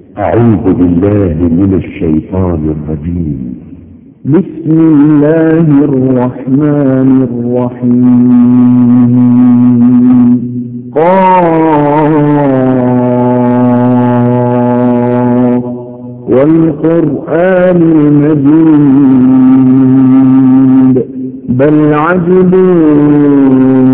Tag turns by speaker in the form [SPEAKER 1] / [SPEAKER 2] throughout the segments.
[SPEAKER 1] أعوذ بالله من الشيطان الرجيم.
[SPEAKER 2] بسم الله الرحمن الرحيم. قاف. والقرآن المجيد. بل عجبوا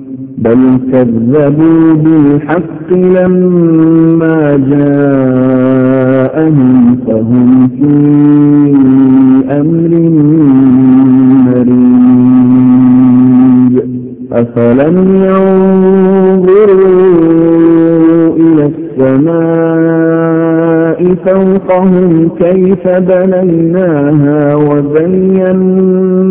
[SPEAKER 2] بل كذبوا بالحق لما جاءهم فهم في أمر مريج أفلم ينظروا إلى السماء فوقهم كيف بنيناها وزيناها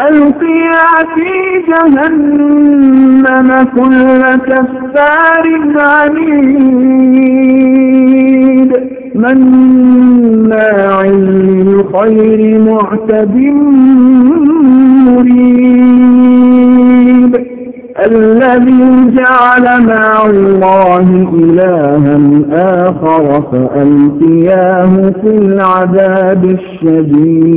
[SPEAKER 2] ألقيا في جهنم كل كفار عنيد. مناع للخير معتد مريب. الذي جعل مع الله إلها آخر فألقياه في العذاب الشديد.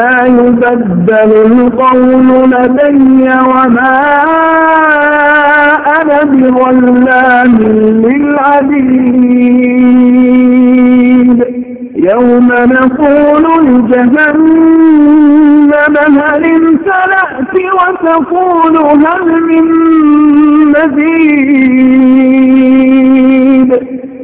[SPEAKER 2] ما يبدل القول لدي وما أنا بظلام للعبيد. يوم نقول لجهنم هل امتلأت وتقول هل من مزيد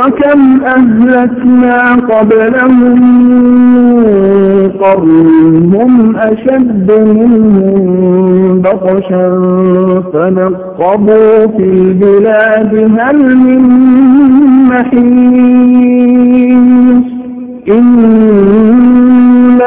[SPEAKER 2] وكم أهلكنا قبلهم قرن هم أشد منهم بطشا فنقبوا في البلاد هل من محيص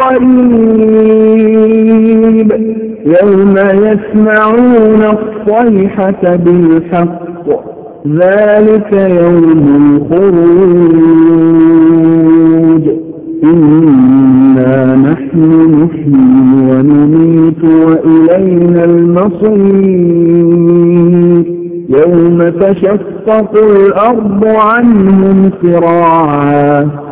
[SPEAKER 2] قريب. يوم يسمعون الصيحة بالحق ذلك يوم الخروج. إنا نحن نحيي ونميت وإلينا المصير. يوم تشقق الأرض عنهم سراعا